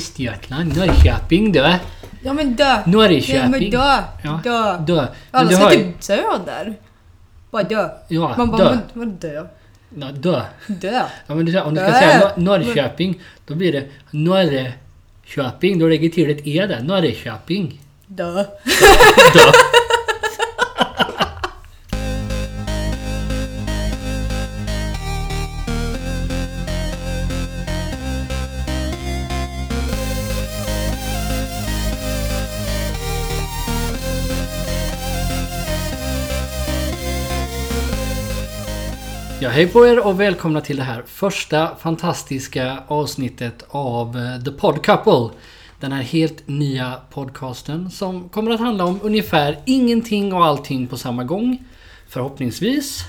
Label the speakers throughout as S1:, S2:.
S1: Västergötland, Norrköping då.
S2: Ja men dö!
S1: Norrköping.
S2: Ja men dö!
S1: Ja.
S2: Dö!
S1: Dö.
S2: Alla
S1: du
S2: ska typ dö där. Bara dö.
S1: Ja,
S2: Man bara,
S1: dö.
S2: vad dö?
S1: Ja, dö.
S2: Dö?
S1: Ja, men du, om du ska
S2: Dö.
S1: säga Nor- Norrköping, då blir det Norrköping. Då lägger till ett E där. Norrköping.
S2: Dö.
S1: Dö. Ja, hej på er och välkomna till det här första fantastiska avsnittet av eh, The Pod Couple. Den här helt nya podcasten som kommer att handla om ungefär ingenting och allting på samma gång. Förhoppningsvis.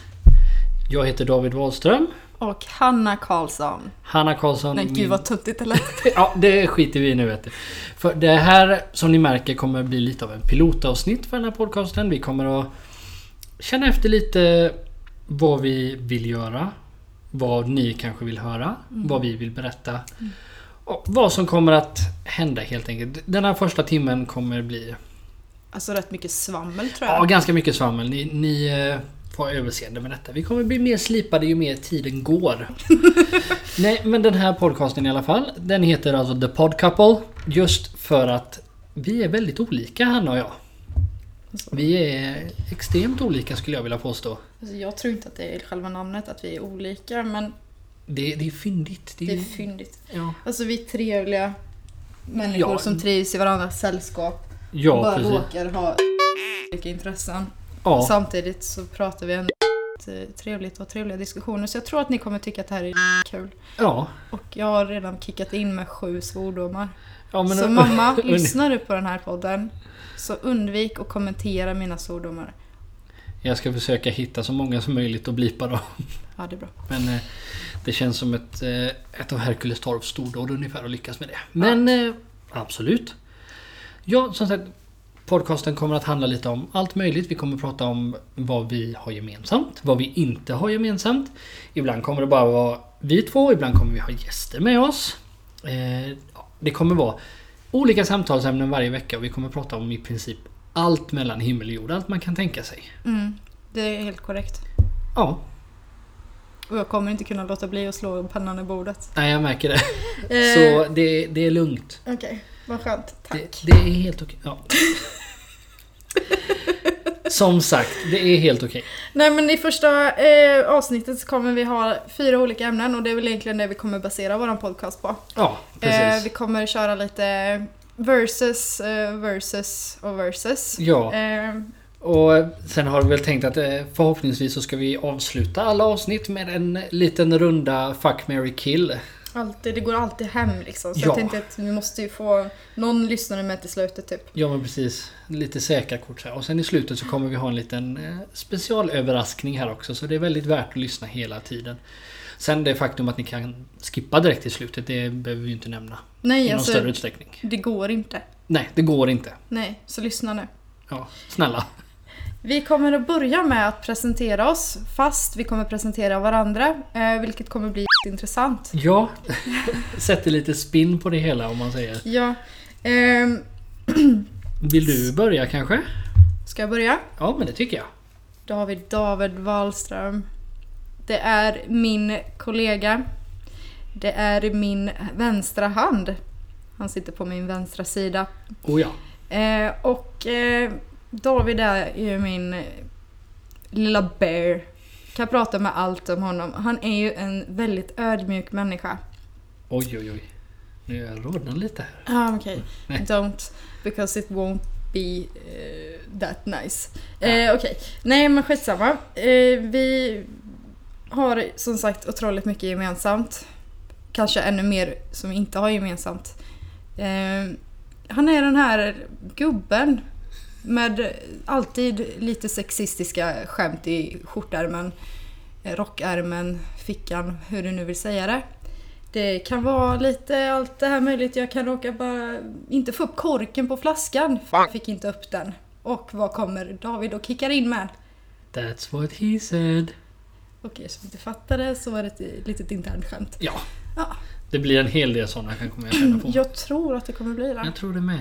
S1: Jag heter David Wahlström.
S2: Och Hanna Karlsson.
S1: Hanna Karlsson.
S2: Nej gud vad töntigt det lät.
S1: Ja, det skiter vi i nu vet du. För det här som ni märker kommer bli lite av en pilotavsnitt för den här podcasten. Vi kommer att känna efter lite vad vi vill göra. Vad ni kanske vill höra. Vad vi vill berätta. Och vad som kommer att hända helt enkelt. Den här första timmen kommer bli
S2: Alltså rätt mycket svammel tror
S1: ja,
S2: jag.
S1: ganska mycket svammel. Ni, ni eh, får överseende med detta. Vi kommer bli mer slipade ju mer tiden går. Nej, men den här podcasten i alla fall. Den heter alltså The Pod Couple. Just för att vi är väldigt olika, Hanna och jag. Vi är extremt olika skulle jag vilja påstå.
S2: Alltså, jag tror inte att det är själva namnet att vi är olika men
S1: Det, det är fyndigt. Det
S2: det
S1: är,
S2: är fyndigt.
S1: ja,
S2: Alltså vi är trevliga människor
S1: Ja.
S2: som trivs i varandras sällskap.
S1: ja
S2: bara
S1: precis.
S2: råkar ha olika intressen.
S1: Ja,
S2: Samtidigt så pratar vi ändå trevligt och trevliga diskussioner. Så jag tror att ni kommer tycka att det här är kul.
S1: ja.
S2: Och jag har redan kickat in med sju svordomar.
S1: ja men,
S2: så mamma, lyssnar du på den här podden så undvik att kommentera mina svordomar.
S1: Jag ska försöka hitta så många som möjligt och blipa dem.
S2: Ja, det är bra.
S1: Men eh, det känns som ett, eh, ett av Hercules torps stordåd ungefär att lyckas med det. Men eh, absolut. Ja, som sagt. Podcasten kommer att handla lite om allt möjligt. Vi kommer att prata om vad vi har gemensamt, vad vi inte har gemensamt. Ibland kommer det bara vara vi två, ibland kommer vi ha gäster med oss. Ja, det kommer vara olika samtalsämnen varje vecka och vi kommer att prata om i princip allt mellan himmel och jord. Allt man kan tänka sig.
S2: Mm, det är helt korrekt.
S1: Ja,
S2: Och jag kommer inte kunna låta bli att slå pennan i bordet.
S1: nej jag märker det.
S2: Eh,
S1: Så det, det är lugnt.
S2: Okej, vad skönt. Tack.
S1: Det, det är helt okej. Ja. Som sagt, det är helt okej.
S2: Nej men i första eh, avsnittet så kommer vi ha fyra olika ämnen och det är väl egentligen det vi kommer basera vår podcast på.
S1: Ja,
S2: Eh,
S1: precis.
S2: vi kommer köra lite versus, eh, versus och versus.
S1: Ja,
S2: Eh,
S1: och sen har vi väl tänkt att eh, förhoppningsvis så ska vi avsluta alla avsnitt med en liten runda Fuck, marry, kill.
S2: alltid, det går alltid hem liksom. Så
S1: Ja.
S2: jag tänkte att vi måste ju få någon lyssnare med till slutet typ.
S1: Ja men precis. Lite säkra kort så här. Och sen i slutet så kommer vi ha en liten eh, specialöverraskning här också. Så det är väldigt värt att lyssna hela tiden. Sen det faktum att ni kan skippa direkt till slutet, det behöver vi ju inte nämna.
S2: Nej
S1: I någon
S2: alltså,
S1: större utsträckning.
S2: det går inte.
S1: Nej, det går inte.
S2: Nej, så lyssna nu.
S1: Ja, snälla.
S2: Vi kommer att börja med att presentera oss, fast vi kommer presentera varandra, eh, vilket kommer bli intressant.
S1: Ja, sätter lite spin på det hela om man säger.
S2: Ja, ehm,
S1: Vill du börja kanske?
S2: ska jag börja?
S1: Ja, men det tycker jag.
S2: David David Wallström. Det är min kollega. Det är min vänstra hand. Han sitter på min vänstra sida.
S1: Oh ja.
S2: Eh, och eh, David är ju min lilla bear. Kan prata med allt om honom. Han är ju en väldigt ödmjuk människa.
S1: Oj, oj, oj. Nu är jag rodnad lite här.
S2: Ah, okej.
S1: Nej.
S2: Don't. Because it won't be eh, that nice. Eh, okej. Nej men skitsamma. Eh, vi har som sagt otroligt mycket gemensamt. Kanske ännu mer som vi inte har gemensamt. Eh, han är den här gubben med alltid lite sexistiska skämt i skjortärmen, eh, rockärmen, fickan, hur du nu vill säga det. Det kan vara lite allt det här möjligt. Jag kan råka bara inte få upp korken på flaskan. Jag fick inte upp den. Och vad kommer David och kickar in med?
S1: That's what he said.
S2: Och er som inte fattade så var det ett litet internt skämt.
S1: Ja,
S2: Ja.
S1: Det blir en hel del sådana kan kommer jag känna på.
S2: Jag tror att det kommer bli det.
S1: Jag tror det med.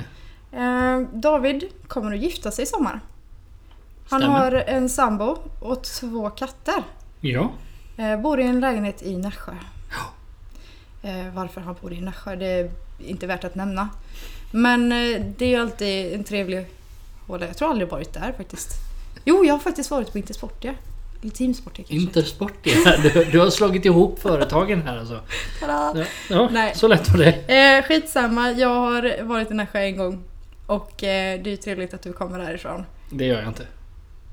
S2: Eh, David kommer att gifta sig i sommar. Han
S1: Stämmer.
S2: har en sambo och två katter.
S1: Ja.
S2: Eh, bor i en lägenhet i Nässjö. Eh, varför han bor i Nässjö det är inte värt att nämna. Men det är ju alltid en trevlig håla. Jag tror aldrig varit där faktiskt. Jo, jag har faktiskt varit på Intersportia. Eller Teamsportia kanske.
S1: Intersport ja. du, du har slagit ihop företagen här alltså.
S2: Tada!
S1: Ja, ja
S2: Nej.
S1: så lätt var det.
S2: Eh, skitsamma, jag har varit i Nässjö en gång. Och eh, det är ju trevligt att du kommer därifrån.
S1: Det gör jag inte.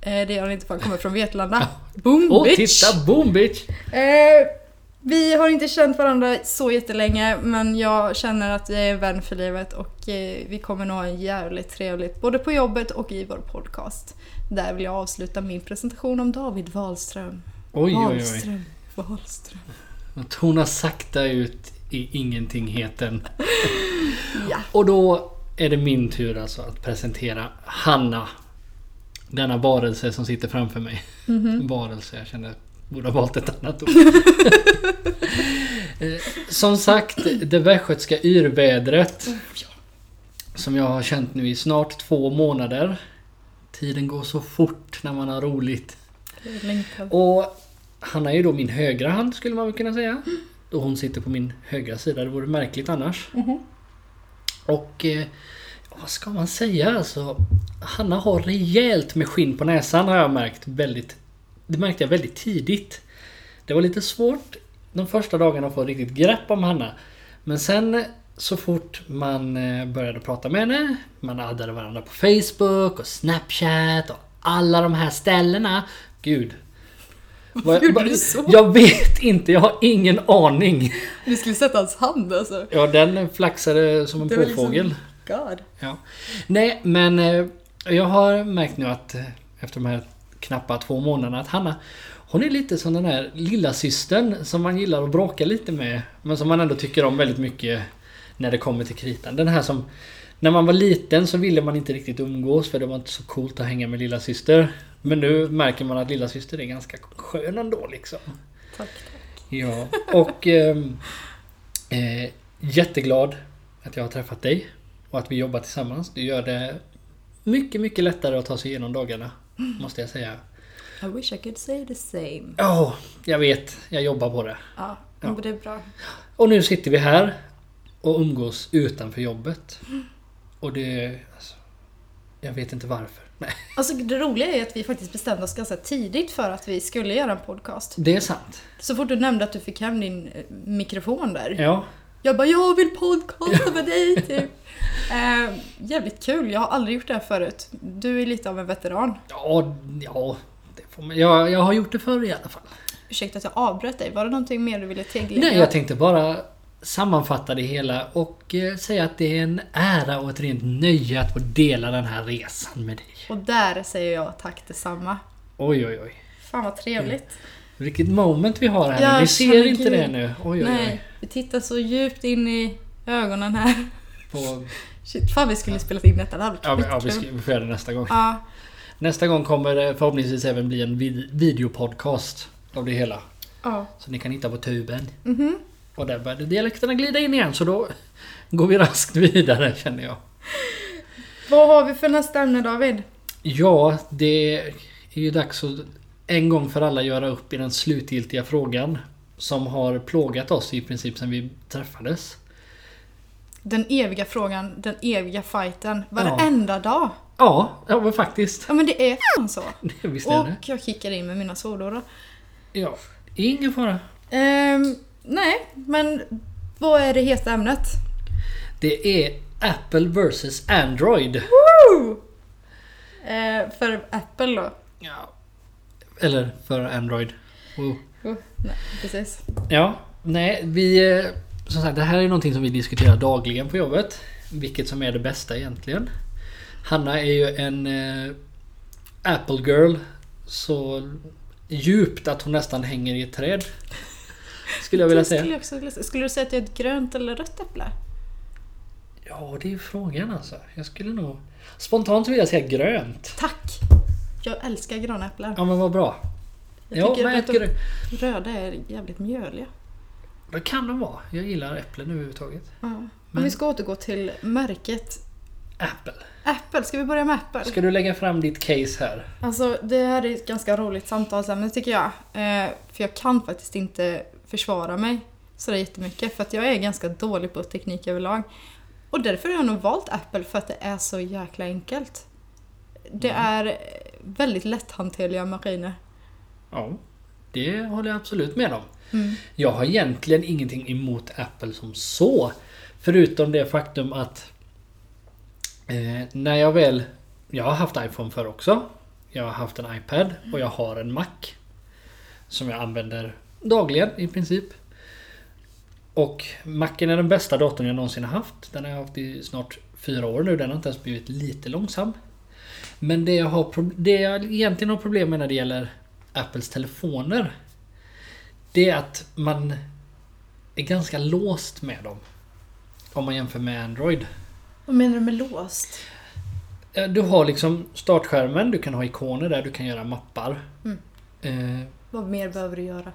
S2: Eh, det gör han inte för han kommer från Vetlanda. Boom
S1: Åh
S2: bitch!
S1: titta! Boom bitch!
S2: Eh, vi har inte känt varandra så jättelänge men jag känner att vi är en vän för livet och eh, vi kommer nog ha en jävligt trevligt både på jobbet och i vår podcast. Där vill jag avsluta min presentation om David Wahlström.
S1: Oj oj oj.
S2: Wahlström. Wahlström.
S1: Jag tonar sakta ut i ingentingheten.
S2: Ja.
S1: Och då är det min tur alltså att presentera Hanna. Denna varelse som sitter framför mig.
S2: Mhm.
S1: Varelse, jag kände borde ha valt ett annat ord. Eh, som sagt, det västgötska yrvädret. Som jag har känt nu i snart två månader. Tiden går så fort när man har roligt. Och Hanna är ju då min högra hand skulle man väl kunna säga. Och hon sitter på min högra sida. Det vore märkligt annars.
S2: Mhm.
S1: Och eh, vad ska man säga alltså? Hanna har rejält med skinn på näsan har jag märkt väldigt. Det märkte jag väldigt tidigt. Det var lite svårt de första dagarna att få riktigt grepp om Hanna. Men sen så fort man eh, började prata med henne, man addade varandra på Facebook och Snapchat och alla de här ställena. Gud. Vad-
S2: gjorde du så?
S1: Jag vet inte, jag har ingen aning.
S2: Du skulle sätta hans hand alltså.
S1: Ja, den flaxade som en
S2: Det liksom-
S1: påfågel.
S2: God.
S1: Ja. Nej, men eh, jag har märkt nu att eh, efter de här knappa två månaderna att Hanna hon är lite som den här lilla systern som man gillar att bråka lite med. Men som man ändå tycker om väldigt mycket när det kommer till kritan. Den här som... När man var liten så ville man inte riktigt umgås för det var inte så coolt att hänga med lilla syster. Men nu märker man att lilla syster är ganska skön ändå liksom.
S2: Tack.
S1: Ja, och ehm, eh, jätteglad att jag har träffat dig och att vi jobbar tillsammans. Det gör det mycket, mycket lättare att ta sig igenom dagarna. Måste jag säga.
S2: I wish I could say the same.
S1: Ja, jag vet. Jag jobbar på det.
S2: Ja,
S1: Ja.
S2: det är bra.
S1: Och nu sitter vi här och umgås utanför jobbet. Och det... Alltså, jag vet inte varför. Nej,
S2: Alltså det roliga är att vi faktiskt bestämde oss ganska tidigt för att vi skulle göra en podcast.
S1: det är sant.
S2: Så fort du nämnde att du fick hem din eh, mikrofon där.
S1: Ja,
S2: Jag bara jag vill podcasta med dig typ. Eh, jävligt kul, jag har aldrig gjort det här förut. Du är lite av en veteran.
S1: ja, ja. Det får man, jag, jag har gjort det förr i alla fall.
S2: Ursäkta att jag avbröt dig, var det någonting mer du ville tillägga?
S1: Nej, jag tänkte bara sammanfatta det hela och eh, säga att det är en ära och ett rent nöje att få dela den här resan med dig.
S2: Och där säger jag tack detsamma.
S1: Oj, oj, oj.
S2: Fan vad trevligt.
S1: Vilket moment vi har här
S2: Ja.
S1: Ni ser inte det nu. Oj,
S2: Nej,
S1: oj.
S2: vi tittar så djupt in i ögonen här.
S1: På,
S2: Shit, fan vi skulle spelat in detta, det hade
S1: ja,
S2: varit
S1: vi- ja, vi, ska, vi får göra det nästa gång.
S2: Ja,
S1: Nästa gång kommer det förhoppningsvis även bli en vid, videopodcast av det hela.
S2: ja.
S1: Så ni kan hitta på tuben.
S2: Mhm.
S1: Och där började dialekterna glida in igen så då går vi raskt vidare känner jag.
S2: Vad har vi för nästa ämne David?
S1: Ja, det är ju dags att en gång för alla göra upp i den slutgiltiga frågan. Som har plågat oss i princip sedan vi träffades.
S2: Den eviga frågan, den eviga fighten. Varenda dag.
S1: Ja, ja men faktiskt.
S2: Ja men det är fan så.
S1: Visst är
S2: Och
S1: det.
S2: jag kickar in med mina svordomar.
S1: Ja, ingen fara.
S2: Ehm, nej, men vad är det heta ämnet?
S1: Det är Apple vs Android.
S2: Woo! Eh, för Apple då?
S1: Ja. Eller för Android. Wow.
S2: Oh, nej, precis.
S1: Ja, nej vi... eh, Som sagt, det här är någonting som vi diskuterar dagligen på jobbet. Vilket som är det bästa egentligen. Hanna är ju en eh, Apple girl. Så djupt att hon nästan hänger i ett träd. Skulle jag vilja
S2: skulle,
S1: säga.
S2: jag också skulle du säga att det är ett grönt eller rött äpple?
S1: Ja, det är frågan alltså. Jag skulle nog... Spontant vill jag säga grönt.
S2: Tack! Jag älskar gröna äpplen.
S1: Ja, men vad bra.
S2: Jag
S1: Ja,
S2: tycker
S1: men
S2: att röda är jävligt mjöliga.
S1: Det kan de vara. Jag gillar äpplen överhuvudtaget.
S2: Ja. Om
S1: Men-
S2: vi ska återgå till märket
S1: Apple.
S2: Apple, ska vi börja med Apple?
S1: Ska du lägga fram ditt case här?
S2: Alltså det här är ett ganska roligt samtalsämne tycker jag. Eh, för jag kan faktiskt inte försvara mig sådär jättemycket för att jag är ganska dålig på teknik överlag. Och därför har jag nog valt Apple för att det är så jäkla enkelt. Det
S1: Mm.
S2: är väldigt lätthanterliga maskiner.
S1: Ja. Det håller jag absolut med om.
S2: Mm.
S1: Jag har egentligen ingenting emot Apple som så. Förutom det faktum att eh, när jag väl... Jag har haft iPhone för också. Jag har haft en iPad och jag har en Mac. Som jag använder dagligen i princip. Och Macen är den bästa datorn jag någonsin har haft. Den har jag haft i snart fyra år nu. Den har inte ens blivit lite långsam. Men det jag, har, det jag egentligen har problem med när det gäller Apples telefoner. Det är att man är ganska låst med dem. Om man jämför med Android.
S2: Vad menar du med låst?
S1: Du har liksom startskärmen, du kan ha ikoner där, du kan göra mappar.
S2: Mm.
S1: Eh,
S2: Vad mer behöver du göra?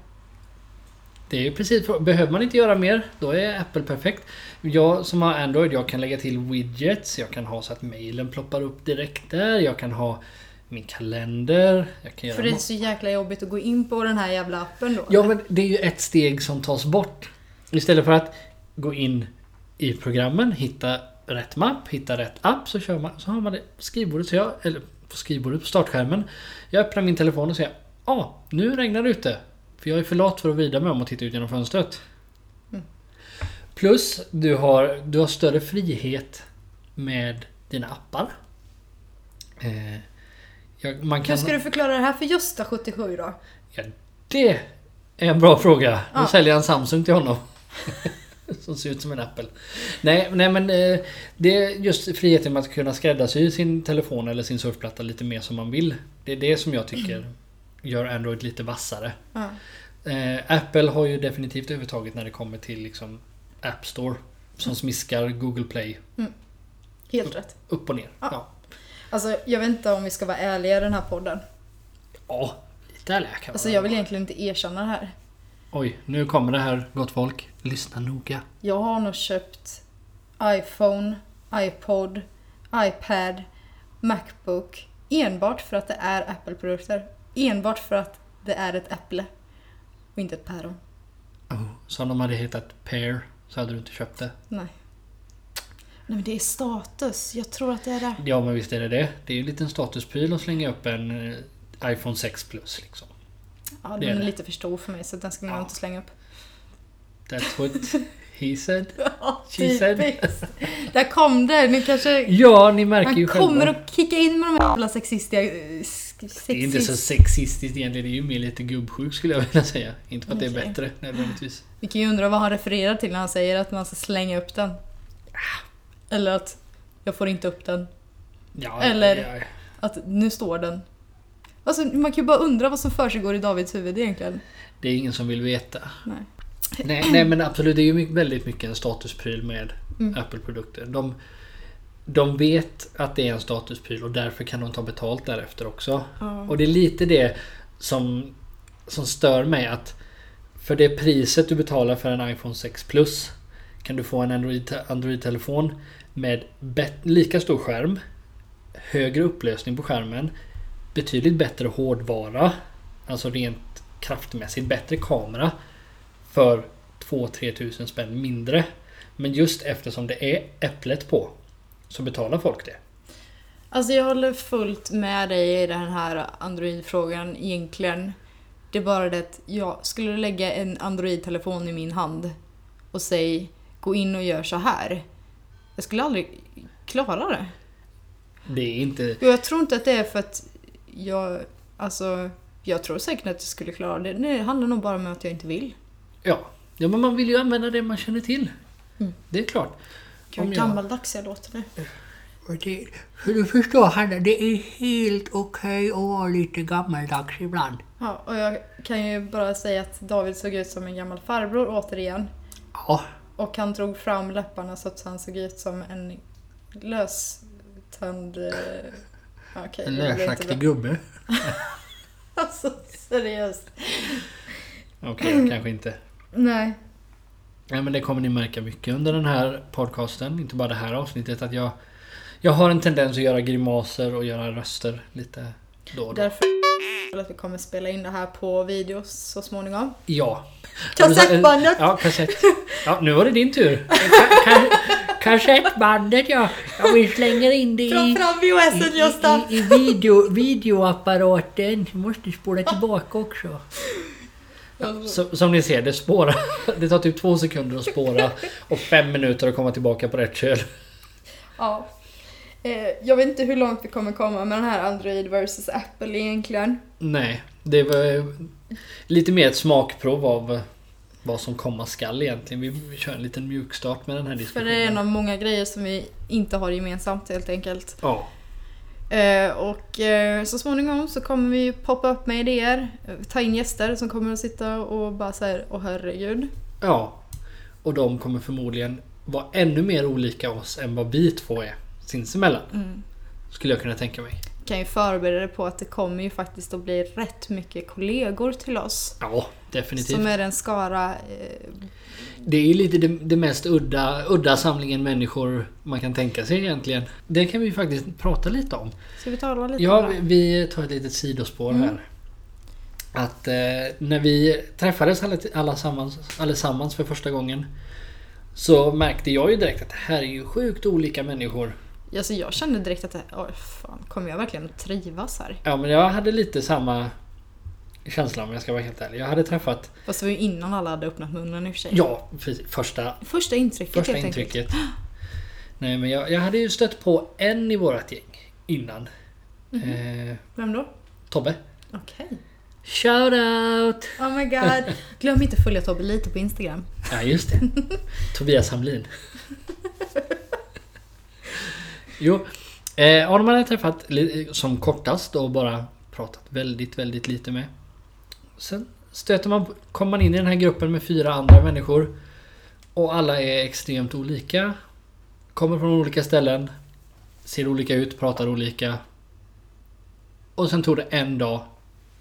S1: Det är ju precis, behöver man inte göra mer, då är Apple perfekt. Jag som har Android, jag kan lägga till widgets, jag kan ha så att mailen ploppar upp direkt där, jag kan ha min kalender,
S2: För det är så jäkla jobbigt att gå in på den här jävla appen då.
S1: Ja
S2: eller?
S1: men det är ju ett steg som tas bort. Istället för att gå in i programmen, hitta rätt mapp, hitta rätt app så kör man, så har man det på skrivbordet, så jag, eller på skrivbordet på startskärmen. Jag öppnar min telefon och säger Ja, ah, nu regnar det ute. För jag är för lat för att vrida mig om och titta ut genom fönstret.
S2: Mm.
S1: Plus, du har, du har större frihet med dina appar. Eh, jag, man kan...
S2: Hur ska du förklara det här för Gösta 77 då?
S1: Ja, det är en bra fråga. Då
S2: Ja.
S1: säljer jag en Samsung till honom. Som ser ut som en Apple. Nej, nej men eh, det är just friheten med att kunna skräddarsy sin telefon eller sin surfplatta lite mer som man vill. Det är det som jag tycker gör Android lite vassare. Eh, Apple har ju definitivt övertaget när det kommer till liksom App Store. Som smiskar Google Play
S2: Helt rätt.
S1: upp och ner.
S2: Ja.
S1: Ja,
S2: Alltså jag vet inte om vi ska vara ärliga i den här podden.
S1: ja lite ärliga kan
S2: Alltså jag vill egentligen inte erkänna det här.
S1: Oj, nu kommer det här gott folk. Lyssna noga.
S2: Jag har nog köpt iPhone, iPod, iPad, Macbook enbart för att det är Apple-produkter. Enbart för att det är ett äpple och inte ett päron.
S1: Oh, så om de hade hetat Pear så hade du inte köpt det.
S2: Nej. Nej men det är status. Jag tror att det är det.
S1: Ja men visst är det det. Det är ju en liten statuspryl att slänga upp en eh, iPhone 6 Plus liksom.
S2: Ja,
S1: Det
S2: den
S1: är
S2: är lite för stor för mig så den ska nog
S1: Ja.
S2: inte slänga upp.
S1: That's what he said.
S2: Ja,
S1: She said.
S2: Där kom det. Ni kanske...
S1: Ja, ni märker ju
S2: Man kommer
S1: själva.
S2: att kicka in med de här jävla sexistiga... eh, sk-
S1: Det är inte så
S2: sexist-
S1: sexistiskt egentligen. Det är ju mer lite gubbsjuk skulle jag vilja säga. Inte för att det är bättre nödvändigtvis.
S2: Vi kan ju undra vad han refererar till när han säger att man ska slänga upp den. Eller att jag får inte upp den.
S1: Ja,
S2: Eller-
S1: ja,
S2: Att nu står den. Alltså man kan ju bara undra vad som försiggår i Davids huvud egentligen.
S1: Det är ingen som vill veta.
S2: Nej.
S1: Nej, nej men absolut, det är ju väldigt mycket en statuspryl med
S2: Mm.
S1: Apple-produkter. De, de vet att det är en statuspryl och därför kan de ta betalt därefter också.
S2: Ja.
S1: Och det är lite det som, som stör mig att för det priset du betalar för en iPhone 6 Plus kan du få en Android- Android-telefon med lika stor skärm, högre upplösning på skärmen, betydligt bättre hårdvara, alltså rent kraftmässigt bättre kamera för 2-3 tusen spänn mindre. Men just eftersom det är äpplet på så betalar folk det.
S2: Alltså jag håller fullt med dig i den här Android-frågan egentligen. Det är bara det att jag skulle lägga en Android-telefon i min hand och säga gå in och gör så här. Jag skulle aldrig klara det.
S1: Det är inte...
S2: Jag tror inte att det är för att jag... Alltså, jag tror säkert att jag skulle klara det. Det handlar nog bara om att jag inte vill.
S1: Ja. ja, men man vill ju använda det man känner till.
S2: Mm.
S1: Det är klart.
S2: Gud,
S1: jag-
S2: gammaldags jag låter nu.
S3: Det, för du förstår Hanna, det är helt okej att vara lite gammaldags ibland.
S2: Ja, och jag kan ju bara säga att David såg ut som en gammal farbror återigen.
S1: Ja,
S2: Och han drog fram läpparna så att han såg ut som en löständ... eh, Okej,
S1: en lösaktig gubbe.
S2: Alltså seriöst.
S1: Okej, kanske inte.
S2: Nej.
S1: Ja, men det kommer ni märka mycket under den här podcasten. Inte bara det här avsnittet. Att jag, jag har en tendens att göra grimaser och göra röster lite då och då.
S2: Därför att vi kommer spela in det här på video så småningom.
S1: Ja.
S2: Kassettbandet!
S1: Ja, kassett. Ja, nu var det din tur. Ka- ka- kassettbandet ja. ja. Vi slänger in det i,
S2: fram VHSen Gösta!
S1: i, i video, videoapparaten. Vi måste spola tillbaka också. Så, som ni ser, det spårar. Det tar typ två sekunder att spåra och fem minuter att komma tillbaka på rätt köl.
S2: Ja. Eh, jag vet inte hur långt vi kommer komma med den här Android versus Apple egentligen.
S1: Nej, det var lite mer ett smakprov av vad som komma skall egentligen. Vi vi kör en liten mjukstart med den här
S2: För
S1: diskussionen.
S2: det är en av många grejer som vi inte har gemensamt helt enkelt.
S1: Ja,
S2: och eh, så småningom så kommer vi poppa upp med idéer, eh, ta in gäster som kommer att sitta och bara säga åh herregud.
S1: ja. Och de kommer förmodligen vara ännu mer olika oss än vad vi två är sinsemellan.
S2: Mm.
S1: Skulle jag kunna tänka mig.
S2: Kan ju förbereda dig på att det kommer ju faktiskt att bli rätt mycket kollegor till oss.
S1: Ja, definitivt.
S2: Som är en skara eh,
S1: Det är ju lite det, det mest udda, udda samlingen människor man kan tänka sig egentligen. Det kan vi faktiskt prata lite om.
S2: Ska vi tala lite
S1: Ja,
S2: om det?
S1: vi tar ett litet sidospår
S2: Mm.
S1: här. Att eh, när vi träffades alla- allesammans, allesammans för första gången så märkte jag ju direkt att det här är ju sjukt olika människor.
S2: Alltså jag kände direkt att, oj fan, kommer jag verkligen att trivas här?
S1: Ja, men jag hade lite samma känsla om jag ska vara helt ärlig. Jag hade träffat,
S2: Fast det var ju innan alla hade öppnat munnen i och för sig.
S1: ja, precis, första,
S2: Första intrycket
S1: första
S2: helt enkelt.
S1: intrycket. Nej, men jag, jag hade ju stött på en i vårat gäng innan.
S2: Mhm.
S1: Eh,
S2: Vem då?
S1: Tobbe.
S2: Okej.
S1: Shout out!
S2: Oh my god. Glöm inte att följa Tobbe lite på Instagram.
S1: Ja, just det. Tobias Hamlin. Jo, eh, honom hade jag träffat som kortast och bara pratat väldigt, väldigt lite med. Sen stöter man, kommer man in i den här gruppen med fyra andra människor. Och alla är extremt olika. Kommer från olika ställen. Ser olika ut, pratar olika. Och sen tog det en dag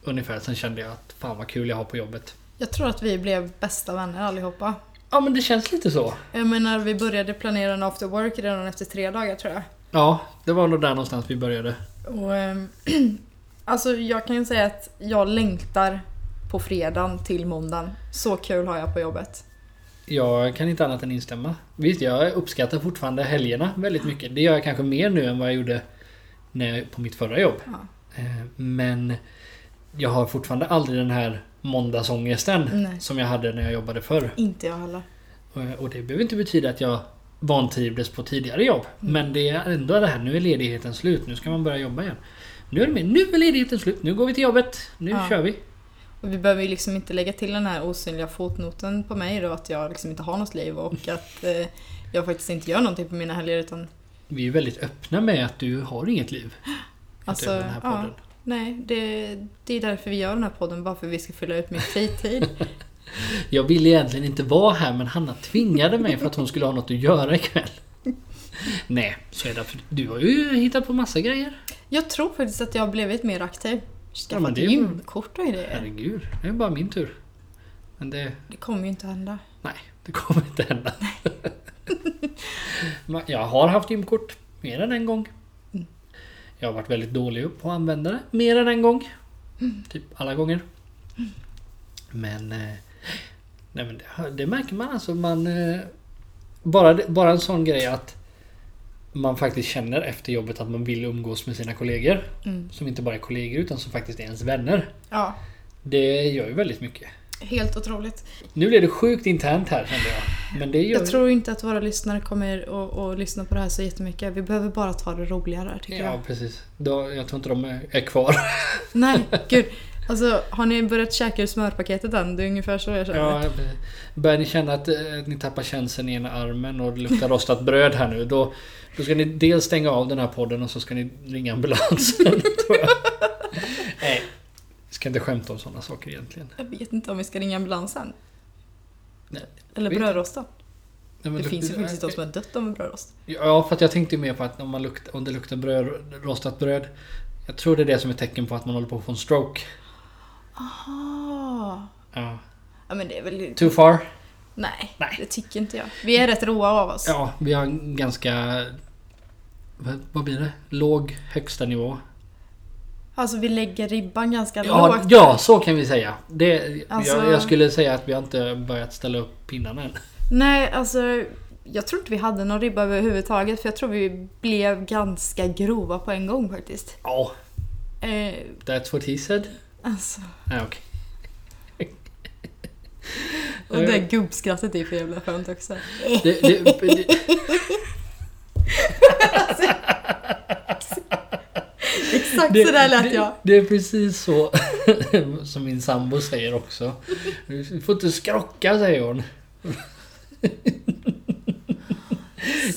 S1: ungefär, sen kände jag att fan vad kul jag har på jobbet.
S2: Jag tror att vi blev bästa vänner allihopa.
S1: Ja men det känns lite så.
S2: Jag menar, vi började planera en after work redan efter tre dagar tror jag.
S1: Ja, det var nog där någonstans vi började.
S2: Och, ehm, alltså jag kan ju säga att jag längtar på fredagen till måndagen. Så kul har jag på jobbet.
S1: Jag kan inte annat än instämma. Visst, jag uppskattar fortfarande helgerna väldigt mycket. Det gör jag kanske mer nu än vad jag gjorde när jag, på mitt förra jobb.
S2: Ja.
S1: Eh, Men jag har fortfarande aldrig den här måndagsångesten
S2: Nej.
S1: som jag hade när jag jobbade förr.
S2: Inte jag heller.
S1: Och- Och det behöver inte betyda att jag vantrivdes på tidigare jobb.
S2: Mm.
S1: Men det är ändå det här, nu är ledigheten slut. Nu ska man börja jobba igen. Nu är det med, nu är ledigheten slut. Nu går vi till jobbet. Nu
S2: Ja.
S1: kör vi.
S2: Och vi behöver ju liksom inte lägga till den här osynliga fotnoten på mig då att jag liksom inte har något liv och att eh, jag faktiskt inte gör någonting på mina helger utan
S1: Vi är väldigt öppna med att du har inget liv.
S2: Alltså,
S1: den här
S2: ja.
S1: podden.
S2: nej, det, det är därför vi gör den här podden, bara för att vi ska fylla ut min fritid.
S1: Jag ville egentligen inte vara här men Hanna tvingade mig för att hon skulle ha något att göra ikväll. Nej, så är det. Du har ju hittat på massa grejer.
S2: Jag tror faktiskt att jag har blivit mer aktiv.
S1: Ja, det är-
S2: gymkort och grejer.
S1: Herregud, det är bara min tur. Men det...
S2: Det kommer ju inte hända.
S1: Nej, det kommer inte hända. Jag har haft gymkort mer än en gång.
S2: Mm.
S1: Jag har varit väldigt dålig på att använda det mer än en gång.
S2: Mm.
S1: Typ alla gånger. Men... eh, Nej men det, det märker man alltså. Man, eh, bara, bara en sån grej att man faktiskt känner efter jobbet att man vill umgås med sina kollegor.
S2: Mm.
S1: Som inte bara är kollegor utan som faktiskt är ens vänner.
S2: Ja,
S1: Det gör ju väldigt mycket.
S2: helt otroligt.
S1: Nu blev det sjukt internt här kände jag. Men det gör
S2: Jag tror inte att våra lyssnare kommer att lyssna på det här så jättemycket. Vi behöver bara ta det roligare tycker
S1: Ja
S2: jag.
S1: precis. Då, jag tror inte de är- är kvar.
S2: Nej, gud. Alltså, har ni börjat käka ur smörpaketet än? Det är ungefär så jag känner.
S1: Ja, börjar ni känna att, eh, ni tappar känseln i ena armen och det luktar rostat bröd här nu. Då, då ska ni dels stänga av den här podden och så ska ni ringa ambulansen. Nej, vi ska inte skämta om sådana saker egentligen.
S2: Jag vet inte om vi ska ringa ambulansen.
S1: Nej,
S2: Eller brödrosten.
S1: Nej,
S2: Det
S1: du-
S2: finns ju faktiskt de som har dött av en brödrost.
S1: Ja, för att jag tänkte mer på att om, man luktar, om det luktar bröd, rostat bröd. Jag tror det är det som är tecken på att man håller på att få en stroke.
S2: Aha.
S1: Ja.
S2: Ja men det är väl...
S1: Too far?
S2: Nej,
S1: Nej.
S2: det tycker inte jag. Vi är rätt roa av oss.
S1: Ja, vi har en ganska... Vad, blir det? Låg högsta nivå.
S2: Alltså vi lägger ribban ganska
S1: Ja,
S2: lågt.
S1: ja, så kan vi säga. Det,
S2: Alltså-
S1: jag, jag skulle säga att vi har inte börjat ställa upp pinnarna än.
S2: Nej, alltså jag tror inte vi hade någon ribba överhuvudtaget för jag tror vi blev ganska grova på en gång faktiskt.
S1: Ja,
S2: Eh,
S1: that's what he said.
S2: Alltså,
S1: Nej, okej.
S2: och det där gubbskrattet är för jävla skönt också.
S1: Det, det, det,
S2: Exakt
S1: det,
S2: sådär lät jag.
S1: det är precis så som min sambo säger också. Du får inte skrocka, säger hon.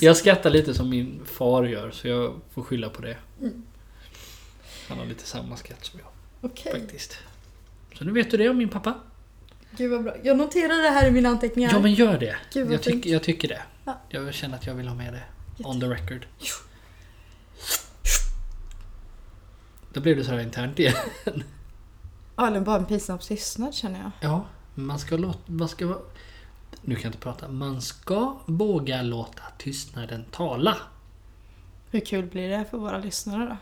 S1: Jag skrattar lite som min far gör, så jag får skylla på det. Han har lite samma skratt som jag,
S2: Okej,
S1: faktiskt. Så nu vet du det om min pappa.
S2: gud vad bra. Jag noterar det här i mina anteckningar.
S1: Ja, men gör det.
S2: Gud, vad
S1: Jag,
S2: fint.
S1: tycker- jag tycker det.
S2: Ja.
S1: Jag känner att jag vill ha med det. On the record. Då blev det så här internt igen.
S2: Ja, eller bara en pinsam tystnad känner jag.
S1: Ja, man ska låta... Man ska, vara- nu kan jag inte prata. Man ska våga låta tystnaden tala.
S2: Hur kul blir det för våra lyssnare då?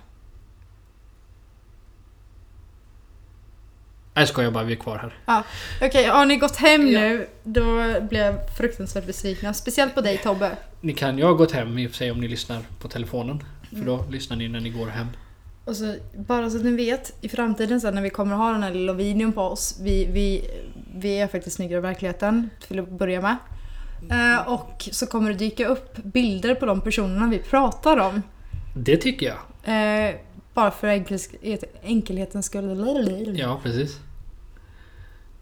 S1: Nej, ska jag bara. Vi är kvar här.
S2: Ja, Okej, har ni gått hem
S1: Ja.
S2: nu då blir jag fruktansvärt besvikna. Speciellt på dig Tobbe.
S1: Ni kan ju ha gått hem i och för sig om ni lyssnar på telefonen. För
S2: Mm.
S1: då lyssnar ni när ni går hem.
S2: Och så, bara så att ni vet, i framtiden sen när vi kommer ha den här lilla videon på oss, vi, vi, vi är faktiskt snyggare i verkligheten till att börja med. Eh, och så kommer det dyka upp bilder på de personerna vi pratar om.
S1: Det tycker jag.
S2: Eh, bara för enkelhetens skull.
S1: Ja, precis.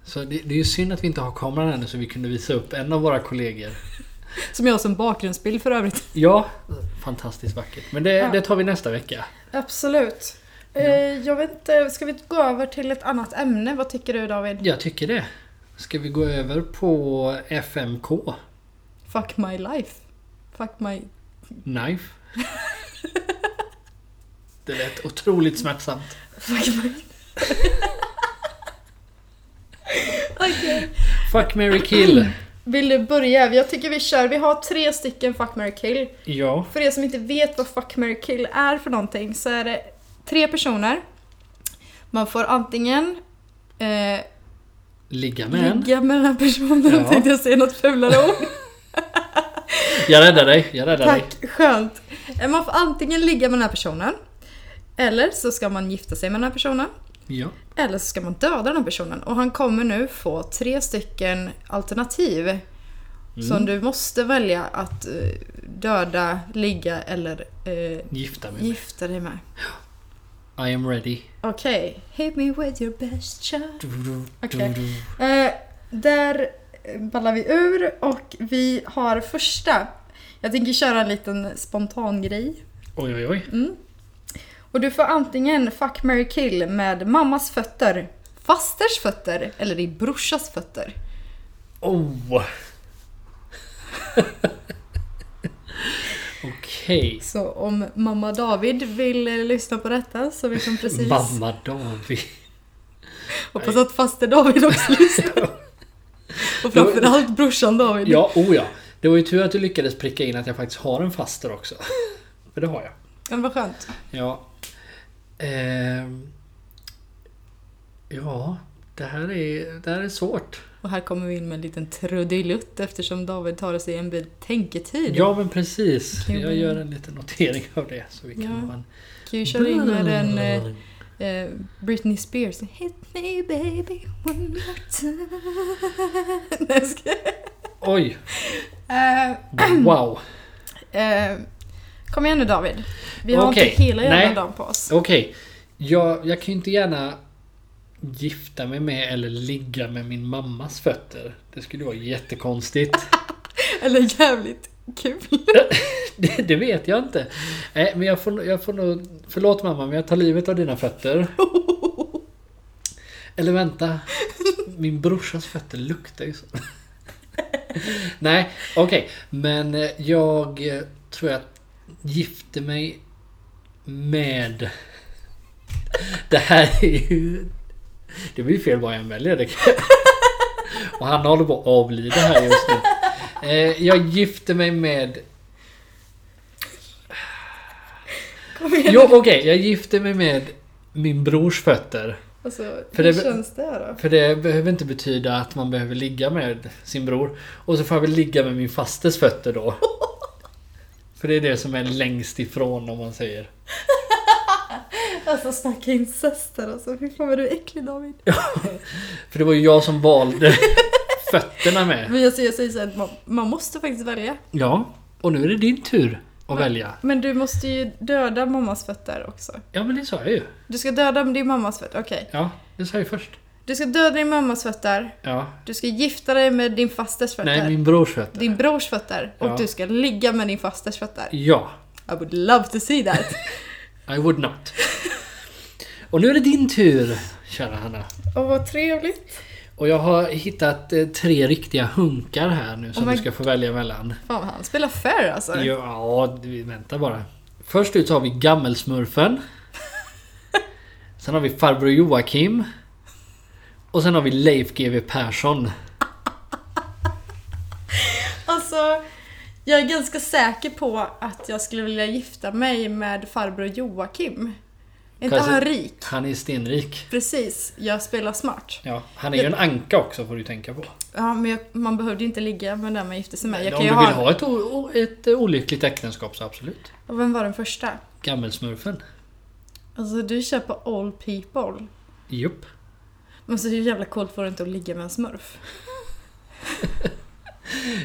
S1: Så det, det är ju synd att vi inte har kameran ännu så vi kunde visa upp en av våra kollegor.
S2: Som jag har som bakgrundsbild för övrigt.
S1: Ja, fantastiskt vackert. Men det,
S2: Ja.
S1: det tar vi nästa vecka.
S2: Absolut.
S1: Ja.
S2: Eh, jag vet inte, ska vi gå över till ett annat ämne? Vad tycker du David?
S1: Jag tycker det. Ska vi gå över på FMK?
S2: Fuck my life. Fuck my...
S1: Knife? Det lät otroligt smärtsamt.
S2: Fuck my...
S1: Fuck, marry, kill.
S2: Vill du börja? Jag tycker vi kör. Vi har tre stycken Fuck, marry, kill.
S1: Ja,
S2: För er som inte vet vad Fuck, marry, kill är för någonting så är det tre personer. Man får antingen eh,
S1: ligga med en.
S2: ligga med den här personen,
S1: Ja.
S2: tänkte jag säga något fulare ord.
S1: Jag räddar dig, jag räddar dig.
S2: Tack, skönt. Eh, Man får antingen ligga med den här personen. Eller så ska man gifta sig med den här personen.
S1: Ja.
S2: Eller så ska man döda den här personen. Och han kommer nu få tre stycken alternativ.
S1: Mm.
S2: Som du måste välja att eh, döda, ligga eller eh,
S1: Gifta mig
S2: gifta dig med.
S1: I am ready.
S2: Okej, hit me with your best shot.
S1: Du.
S2: Eh, där eh, ballar vi ur och vi har första. Jag tänker köra en liten spontan grej.
S1: Oj, oj, oj.
S2: Mm. Och du får antingen fuck, marry, kill med mammas fötter, fasters fötter eller din brorsas fötter.
S1: Oh! Okej.
S2: Så om mamma David vill eh, lyssna på detta så vet hon precis.
S1: Mamma David.
S2: Hoppas att faster David också lyssnar. Och framförallt brorsan David.
S1: Ja, oh ja. Det var ju tur att du lyckades pricka in att jag faktiskt har en faster också. För det har jag.
S2: Men vad skönt.
S1: Ja. Ehm. Ja, det här är, det här är svårt.
S2: Och här kommer vi in med en liten trudelutt eftersom David tar sig en betänketid.
S1: Ja, men precis. Jag gör en liten notering av det. Så vi kan
S2: Ja.
S1: ha en...
S2: Kan ju köra in med en eh, eh, Britney Spears. Hit me baby one more time.
S1: Oj!
S2: Eh,
S1: Wow!
S2: eh, kom igen nu David. Vi har
S1: Okej,
S2: inte hela jävla
S1: nej.
S2: dagen på oss.
S1: Okej. Jag, jag kan ju inte gärna gifta mig med eller ligga med min mammas fötter. Det skulle vara jättekonstigt.
S2: Eller jävligt kul.
S1: Det, det vet jag inte. Nej, men jag får, jag får nog... Förlåt mamma, men jag tar livet av dina fötter. Eller vänta. Min brorsas fötter luktar ju så. Nej, okej. Men eh, jag eh, tror jag gifter mig med... Det här är ju... Det blir fel vad jag än väljer. Och han håller på att avlida här just nu. Eh, jag gifte mig med... Jo okej, jag gifte mig med min brors fötter.
S2: Alltså,
S1: För
S2: hur
S1: det-
S2: känns det då?
S1: För det behöver inte betyda att man behöver ligga med sin bror. Och så får jag väl ligga med min fastes fötter då. För det är det som är längst ifrån om man säger.
S2: Alltså snacka incest här alltså. Fy fan vad du är äcklig David.
S1: För det var ju jag som valde fötterna med.
S2: Men jag säger, jag säger så här, att man, man måste faktiskt välja.
S1: Ja, och nu är det din tur att välja.
S2: Men du måste ju döda mammas fötter också.
S1: Ja men det sa jag ju.
S2: Du ska döda din mammas fötter, okej.
S1: Ja, det sa jag först.
S2: Du ska döda din mammas fötter.
S1: Ja.
S2: Du ska gifta dig med din fastes fötter.
S1: Nej, min brors fötter.
S2: Din brors fötter. Och
S1: Ja.
S2: du ska ligga med din fastes fötter.
S1: Ja.
S2: I would love to see that.
S1: I would not. Och nu är det din tur, kära Hanna.
S2: Åh vad trevligt.
S1: Och jag har hittat eh, tre riktiga hunkar här nu som
S2: Oh
S1: du ska få välja mellan.
S2: Fan vad han spelar fair alltså.
S1: Ja, vi väntar bara. Först ut har vi Gammelsmurfen. Sen har vi Farbror Joakim. Och sen har vi Leif GW Persson.
S2: Alltså, jag är ganska säker på att jag skulle vilja gifta mig med farbror Joakim. Är inte han rik?
S1: Han är stenrik.
S2: Precis, jag spelar smart.
S1: Ja, han är ju en anka också får du tänka på.
S2: Ja, men jag, man behövde ju inte ligga med den man gifte sig med. Jag
S1: Om
S2: kan
S1: du
S2: ju
S1: vill
S2: ha...
S1: ha ett, o- ett olyckligt äktenskap så absolut.
S2: Och vem var den första?
S1: Gammelsmurfen.
S2: Alltså du kör på all people.
S1: Jupp.
S2: Men så hur jävla coolt var det inte att ligga med en smurf?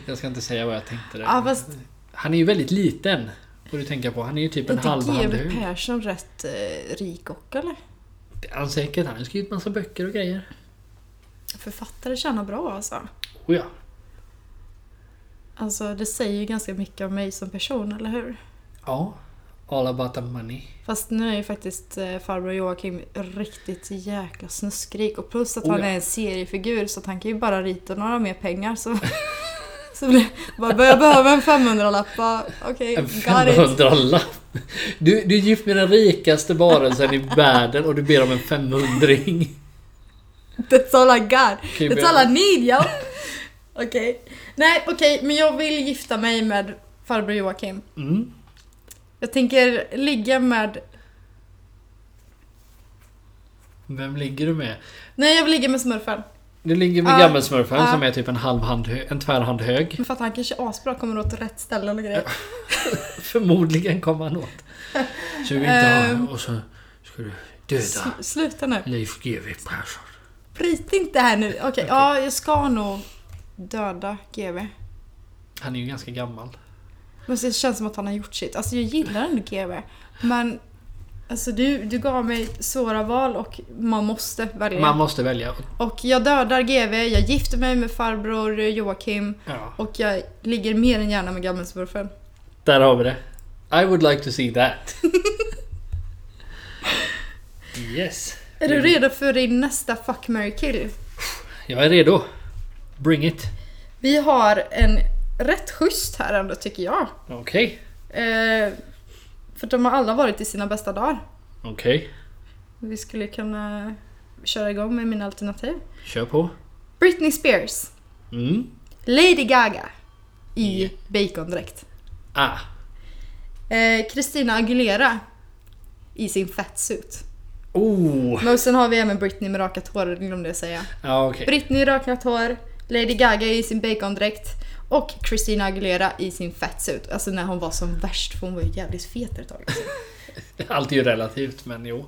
S1: Jag ska inte säga vad jag tänkte där.
S2: Ja, fast
S1: Han är ju väldigt liten. Får du tänka på. Han är ju typ en
S2: inte
S1: halv hand
S2: GW. Persson rätt eh, rik och eller?
S1: Det är han säkert. Han har skrivit massa böcker och grejer.
S2: Författare tjänar bra alltså.
S1: Oh ja.
S2: Alltså det säger ju ganska mycket om mig som person, eller hur?
S1: Ja. All about the money.
S2: Fast nu är ju faktiskt eh, farbror Joakim riktigt jäkla snuskrik och plus att
S1: Oh,
S2: han
S1: ja.
S2: är en seriefigur så att han kan ju bara rita några mer pengar så... så blir bara, jag behöver en 500-lapp, bara, okej,
S1: En
S2: got it.
S1: 500-lapp. Du, du är gift med den rikaste varelsen i världen och du ber om en 500-ring.
S2: That's all I got. That's all I need yo! Okej. Nej okej, men jag vill gifta mig med farbror Joakim.
S1: Mm.
S2: Jag tänker ligga med...
S1: Vem ligger du med?
S2: Nej jag vill ligga med smurfen.
S1: Du ligger med
S2: Ja.
S1: gammelsmurfen
S2: Ja.
S1: som är typ en halv hand hö- en tvärhand hög.
S2: Men för att han kanske är asbra kommer åt rätt ställen och grejer.
S1: Förmodligen kommer han åt. Så vill inte
S2: Ehm.
S1: ha... Och så ska du döda
S2: Sl- sluta nu.
S1: Leif GW Persson.
S2: Bryt inte här nu. Okej, ja jag ska nog döda GV.
S1: Han är ju ganska gammal.
S2: Men det känns som att han har gjort sitt. Alltså jag gillar ändå GV. Men alltså du, du gav mig svåra val och man måste välja.
S1: Man måste välja.
S2: Och jag dödar GV, jag gifter mig med farbror Joakim
S1: Ja.
S2: och jag ligger mer än gärna med gammelsmurfen.
S1: Där har vi det. I would like to see that. yes.
S2: Är du redo för din nästa fuck, marry, kill?
S1: Jag är redo. Bring it.
S2: Vi har en rätt schysst här ändå tycker jag.
S1: Okej.
S2: Eh, för de har alla varit i sina bästa dagar.
S1: Okej.
S2: Vi skulle kunna köra igång med mina alternativ.
S1: Kör på.
S2: Britney Spears.
S1: Mm.
S2: Lady Gaga. I bacondräkt.
S1: Ah.
S2: Eh, Christina Aguilera. I sin fatsuit.
S1: Oh.
S2: Men sen har vi även Britney med rakat hår, glömde jag säga.
S1: Ja okej.
S2: Britney rakat hår, Lady Gaga i sin bacondräkt och Christina Aguilera i sin fatsuit. Alltså när hon var som värst, för hon var ju jävligt fet ett tag.
S1: Allt är ju relativt men jo.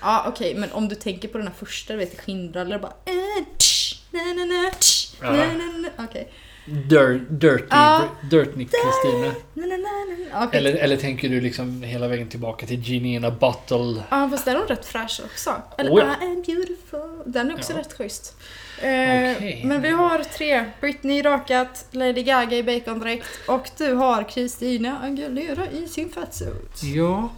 S2: Ja okej, men om du tänker på den här första, du vet skindrallor bara... eh, tsch, na, na, na, tsch,
S1: Ja.
S2: na, na, na. Okej.
S1: Dir, dirty, dirty Kristina. Eller, eller tänker du liksom hela vägen tillbaka till Genie in a bottle?
S2: Ja fast den är rätt fräsch också. Eller
S1: Oh, ja.
S2: I am beautiful. Den är också
S1: Ja.
S2: rätt schysst. Eh,
S1: Okej.
S2: Men vi har tre. Britney rakat, Lady Gaga i bacondräkt och du har Christina Aguilera i sin fatsuit.
S1: Ja.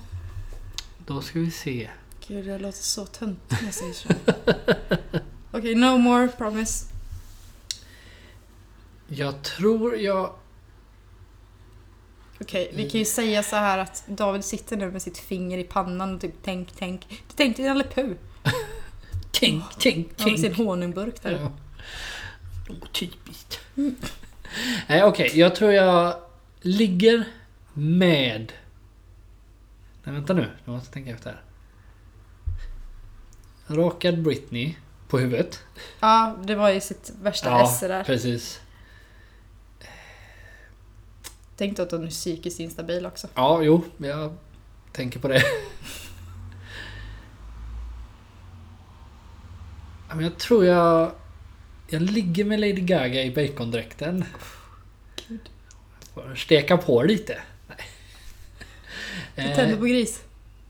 S1: Då ska vi se.
S2: Gud jag låter så töntig när jag säger så. Okej, no more promise.
S1: Jag tror jag...
S2: Okej, vi kan ju säga så här att David sitter nu med sitt finger i pannan och typ tänk, tänk. Du tänkte Nalle Puh.
S1: Tänk, tänk,
S2: Han har sin
S1: tänk.
S2: honungburk där.
S1: Ja. Oh, typiskt. Nej okej, jag tror jag ligger med... Nej vänta nu, jag måste tänka efter. Rakad Britney på huvudet.
S2: Ja, det var ju sitt värsta
S1: Ja,
S2: esse där.
S1: precis.
S2: Tänk då att hon är psykiskt instabil också.
S1: Ja, jo, jag tänker på det. Men jag tror jag... Jag ligger med Lady Gaga i bacondräkten.
S2: Gud.
S1: Får steka på lite. Nej.
S2: Du
S1: Eh,
S2: tänder på gris.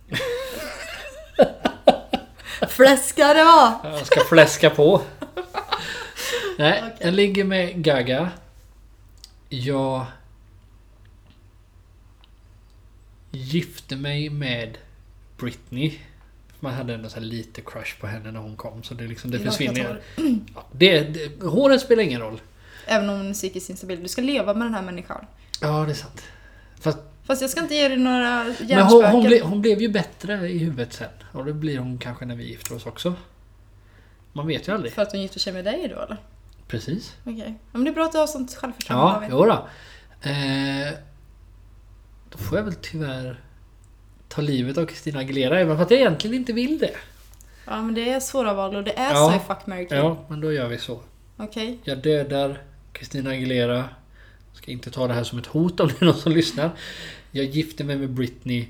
S2: Fläska det var!
S1: jag ska fläska på. Nej,
S2: Okej.
S1: jag ligger med Gaga. Jag... Gifte mig med Britney. Man hade ändå så lite crush på henne när hon kom så det, liksom, det försvinner. Ja, det, det, håret spelar ingen roll.
S2: Även om hon är psykiskt instabil. Du ska leva med den här människan.
S1: Ja, det är sant. Fast,
S2: Fast jag ska inte ge dig några
S1: men hon,
S2: hjärnspöken.
S1: hon, ble, hon blev ju bättre i huvudet sen. Och det blir hon kanske när vi gifter oss också. Man vet ju aldrig.
S2: För att hon gifter sig med dig då eller?
S1: Precis.
S2: Okej. Ja, Men det är bra att du har sånt självförtroende
S1: Ja,
S2: David.
S1: jo då. Eh, då får jag väl tyvärr ta livet av Christina Aguilera även fast jag egentligen inte vill det.
S2: Ja men det är svåra val och det är
S1: Ja.
S2: så i Fuck, marry, kill.
S1: Ja, men då gör vi så.
S2: Okej.
S1: Jag dödar Christina Aguilera. Ska inte ta det här som ett hot om det är någon som lyssnar. Jag gifter mig med Britney.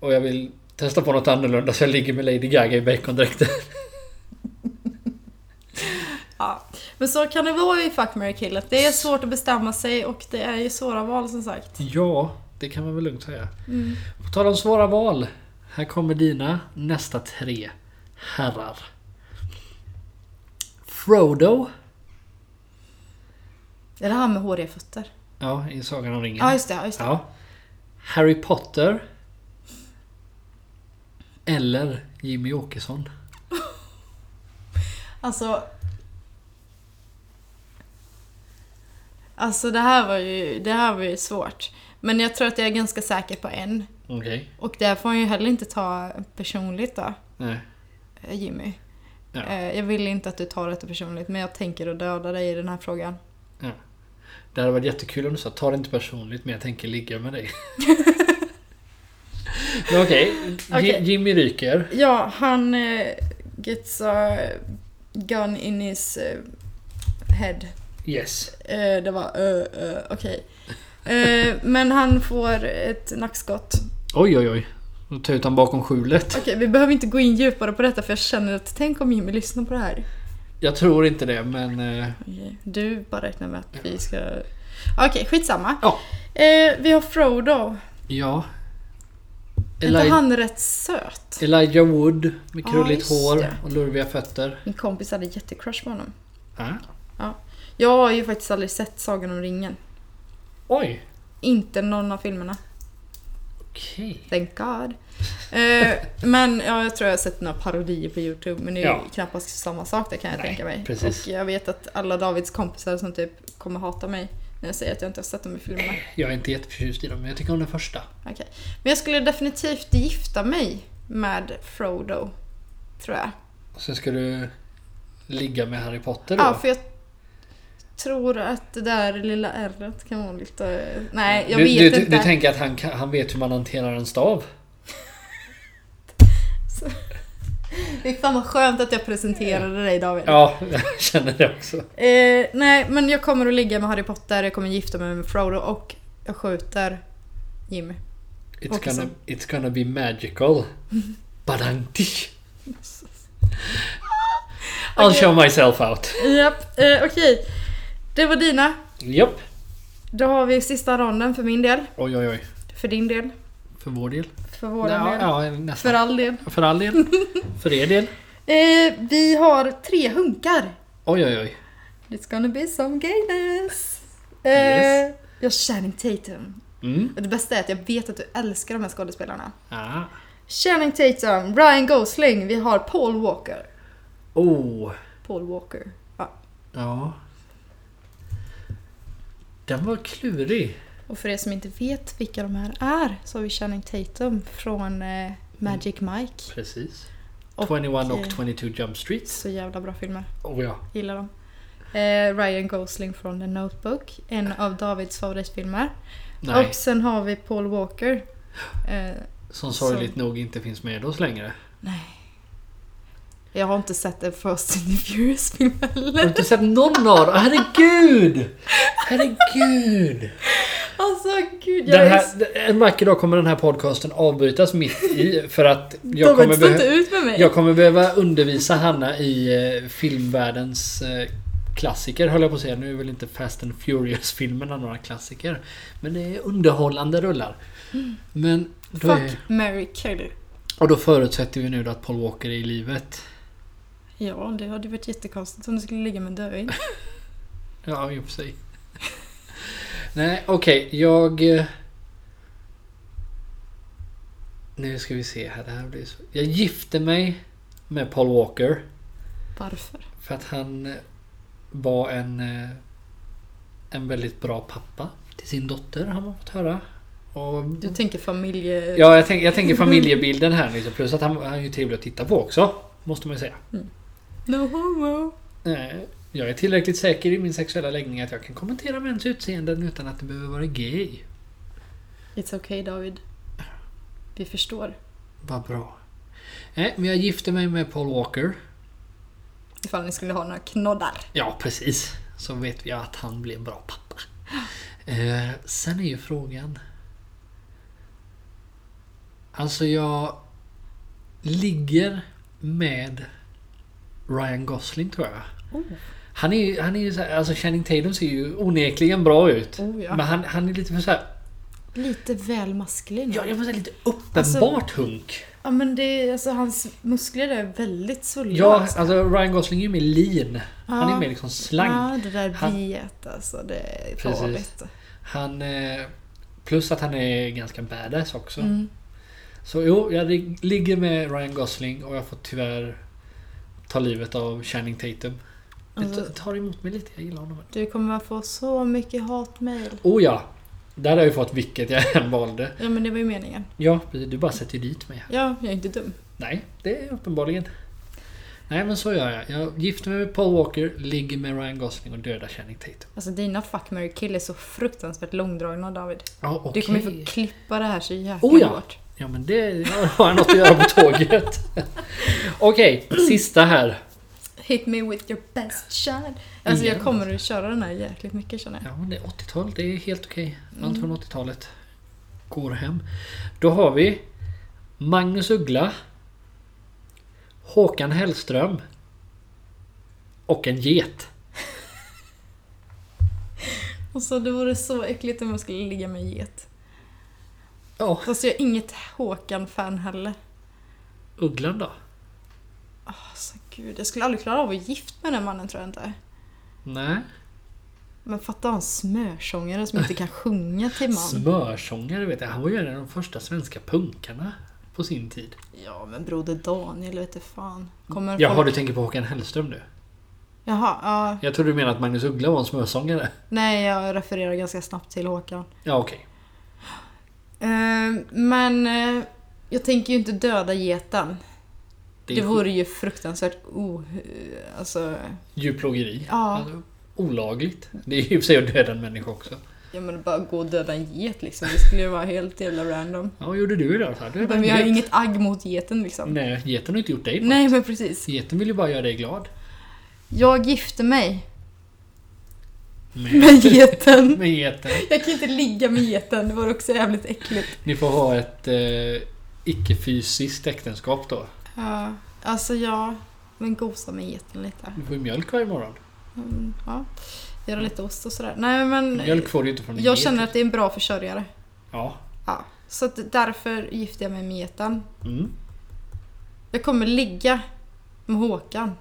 S1: Och jag vill testa på något annorlunda så jag ligger med Lady Gaga i bacondräkten.
S2: Ja. Men så kan det vara i Fuck, marry, kill. Det är svårt att bestämma sig och det är ju svåra val som sagt.
S1: Ja, det kan man väl lugnt säga.
S2: Mm.
S1: På tal om svåra val. Här kommer dina nästa tre herrar. Frodo.
S2: Är det han med håriga fötter?
S1: Ja, i Sagan om ringen.
S2: Ja just det, just det.
S1: Ja. Harry Potter. Eller Jimmy Åkesson.
S2: Alltså... Alltså det här var ju, det här var ju svårt. Men jag tror att jag är ganska säker på en.
S1: Okej.
S2: Och det får han ju heller inte ta personligt då,
S1: Nej.
S2: eh, Jimmy.
S1: Ja.
S2: Eh, Jag vill inte att du tar detta personligt, men jag tänker att döda dig i den här frågan.
S1: Det hade varit jättekul om du sa ta det inte personligt men jag tänker ligga med dig. Men okej.
S2: Okej.
S1: Ji- Jimmy ryker.
S2: Ja, han eh, gets a gun in his eh, head.
S1: Yes.
S2: Eh, det var uh, uh, okej. Eh, men han får ett nackskott.
S1: Oj oj oj. Då tar ut honom bakom skjulet.
S2: Okej, vi behöver inte gå in djupare på detta för jag känner att tänk om Jimmy lyssnar på det här.
S1: Jag tror inte det men... eh,
S2: Okej, Du bara räknar med att vi ska... Okej, skitsamma.
S1: Ja.
S2: Eh, vi har Frodo.
S1: Ja.
S2: Är inte
S1: Eli-
S2: han rätt söt?
S1: Elijah Wood med
S2: Ja,
S1: krulligt
S2: just
S1: hår
S2: det.
S1: och lurviga fötter.
S2: Min kompis hade jättecrush på honom.
S1: Ah.
S2: Jag har ju faktiskt aldrig sett Sagan om ringen.
S1: Oj.
S2: Inte någon av filmerna.
S1: Okej.
S2: Thank God. Eh, men ja, jag tror jag har sett några parodier på Youtube men det är
S1: Ja.
S2: ju knappast samma sak det kan jag
S1: Nej,
S2: tänka mig.
S1: precis.
S2: Och jag vet att alla Davids kompisar som typ kommer hata mig när jag säger att jag inte har sett dem i filmerna.
S1: Jag är inte jätteförtjust i dem men jag tycker om den första.
S2: Okej. Men jag skulle definitivt gifta mig med Frodo. Tror jag.
S1: Och sen ska du ligga med Harry Potter då?
S2: Ja, för jag tror att det där lilla ärret kan vara lite... Nej, jag
S1: du,
S2: vet
S1: du,
S2: inte.
S1: Du, du tänker att han, han vet hur man hanterar en stav?
S2: Det är fan vad skönt att jag presenterade dig David.
S1: Ja, jag känner det också.
S2: Eh, nej, men jag kommer att ligga med Harry Potter, jag kommer gifta mig med Frodo och jag skjuter Jimmy.
S1: It's
S2: Åkesson.
S1: gonna, it's gonna be magical. Badanti. I'll
S2: Okej.
S1: show myself out.
S2: Japp, eh, okej. Det var dina.
S1: Japp.
S2: Då har vi sista ronden för min del.
S1: Oj, oj, oj.
S2: För din del.
S1: För vår del?
S2: För vår
S1: ja,
S2: del.
S1: ja, nästan.
S2: För all del.
S1: För all del. För er del.
S2: Eh, vi har tre hunkar.
S1: Oj, oj, oj.
S2: It's gonna be some gayness. Eh,
S1: Yes.
S2: Jag har Channing Tatum.
S1: Mm.
S2: Och det bästa är att jag vet att du älskar de här skådespelarna.
S1: Ah.
S2: Channing Tatum, Ryan Gosling, vi har Paul Walker.
S1: Oh.
S2: Paul Walker. Ja.
S1: Ja. Den var klurig.
S2: Och för er som inte vet vilka de här är så har vi Channing Tatum från eh, Magic Mike.
S1: Precis.
S2: Och,
S1: 21 och
S2: eh,
S1: 22 Jump Streets.
S2: Så jävla bra filmer.
S1: Oh ja.
S2: Gillar dem. Eh, Ryan Gosling från The Notebook. En av Davids favoritfilmer.
S1: Nej,
S2: Och sen har vi Paul Walker. Eh,
S1: som sorgligt nog inte finns med oss längre.
S2: Jag har inte sett en Fast and the Furious-film
S1: Har du
S2: heller.
S1: inte sett någon av dem? Herregud! Herregud!
S2: Alltså gud, jag
S1: Den
S2: är...
S1: här, en vacker dag kommer den här podcasten avbrytas mitt i för att jag
S2: David,
S1: kommer,
S2: stå inte
S1: behö-
S2: ut med mig!
S1: jag kommer behöva undervisa Hanna i eh, filmvärldens eh, klassiker höll jag på att säga. Nu är väl inte Fast and Furious-filmerna några klassiker. Men det är underhållande rullar. Men då,
S2: Fuck,
S1: är,
S2: Mary Kelly.
S1: och då förutsätter vi nu då att Paul Walker är i livet.
S2: Ja, det hade varit jättekonstigt om du skulle ligga med Döing.
S1: Ja, i och för sig. Nej, okej. jag... eh, Nu ska vi se här. Det här blir så... Jag gifte mig med Paul Walker.
S2: Varför?
S1: För att han eh, var en... eh, En väldigt bra pappa till sin dotter har man fått höra. Och,
S2: Du tänker familje...
S1: ja, jag, tänk, jag tänker familjebilden här liksom. Plus att han, han är ju trevlig att titta på också. Måste man ju säga.
S2: No homo.
S1: Nej, Jag är tillräckligt säker i min sexuella läggning att jag kan kommentera mäns utseenden utan att det behöver vara gay.
S2: It's okay David. Vi förstår.
S1: Vad bra. Nej, men jag gifte mig med Paul Walker.
S2: Ifall ni skulle ha några knoddar.
S1: Ja, precis. Så vet vi att han blir en bra pappa. Eh, sen är ju frågan... Alltså jag ligger med Ryan Gosling tror jag.
S2: Oh.
S1: Han är ju, han är ju så här, alltså Channing Tatum ser ju onekligen bra ut.
S2: Oh, ja.
S1: Men han, han är lite för så här,
S2: Lite väl maskulin.
S1: ja, jag måste säga lite uppenbart hunk.
S2: Ja men det är, alltså hans muskler är väldigt svullna.
S1: Ja,
S2: alltså.
S1: alltså Ryan Gosling är ju mer lean. Han är
S2: Ja.
S1: mer liksom slank.
S2: Ja, det där
S1: Han-
S2: biet alltså. Det är
S1: Precis.
S2: farligt.
S1: Han... eh, Plus att han är ganska badass också.
S2: Mm.
S1: Så jo, jag lig- ligger med Ryan Gosling och jag får tyvärr ta livet av Channing Tatum. Det
S2: Alltså,
S1: t- tar emot mig lite, jag gillar honom.
S2: du kommer att få så mycket hatmejl.
S1: Oh ja! Där har jag ju fått vilket jag än valde.
S2: Ja men det var ju meningen.
S1: Ja, du bara sätter ju dit mig.
S2: Ja, jag är inte dum.
S1: Nej, det är uppenbarligen. Nej men så gör jag. Jag gifter mig med Paul Walker, ligger med Ryan Gosling och dödar Channing Tatum.
S2: Alltså dina fuck, marry, kill är så fruktansvärt långdragna David.
S1: Ja, okej.
S2: Du kommer ju få klippa det här så jäkla
S1: Oh ja.
S2: hårt.
S1: Ja men det har jag något att göra på tåget. Okej, sista här.
S2: Hit me with your best shot. Alltså
S1: Igen.
S2: jag kommer att köra den här jäkligt mycket känner jag.
S1: Ja men det är 80-tal, det är helt okej. Allt
S2: Mm.
S1: från 80-talet går hem. Då har vi Magnus Uggla Håkan Hellström och en get.
S2: Och så det vore så äckligt om jag skulle ligga med en get.
S1: Ja,
S2: Fast jag är inget Håkan-fan heller.
S1: Ugglan då?
S2: Alltså gud, jag skulle aldrig klara av att gifta med den mannen tror jag inte.
S1: Nej.
S2: Men fatta en smörsångare som inte kan sjunga till man.
S1: Smörsångare vet jag. Han var ju en av de första svenska punkarna på sin tid.
S2: Ja men broder Daniel vet du fan. Kommer
S1: Jaha,
S2: folk...
S1: du tänker på Håkan Hellström nu?
S2: Jaha, ja.
S1: Jag tror du menar att Magnus Uggla var en smörsångare.
S2: Nej jag refererar ganska snabbt till Håkan.
S1: Ja, okej.
S2: Eh, men eh, jag tänker ju inte döda geten.
S1: Det
S2: Det, vore ju fruktansvärt o... Alltså...
S1: djurplågeri.
S2: Ja.
S1: Alltså, olagligt. Det är ju i för sig att döda en människa också.
S2: Ja men bara gå och döda en get liksom. Det skulle ju vara helt jävla random.
S1: Ja, vad gjorde du idag? Så här,
S2: Men vi har ju inget agg mot geten liksom.
S1: Nej, geten har inte gjort dig något.
S2: Nej men precis.
S1: Geten vill ju bara göra dig glad.
S2: Jag gifte mig
S1: Med,
S2: med geten.
S1: med geten.
S2: Jag kan inte ligga med geten, det var också jävligt äckligt.
S1: Ni får ha ett eh, icke-fysiskt äktenskap då.
S2: Ja, alltså ja. Men gosa med geten lite.
S1: Du får ju mjölk varje morgon.
S2: Mm, ja. Göra lite ost och sådär. Nej men...
S1: Mjölk får du inte från
S2: Jag
S1: get.
S2: känner att det är en bra försörjare.
S1: Ja.
S2: Ja. Så att därför gifte jag mig med geten.
S1: Mm.
S2: Jag kommer ligga med Håkan.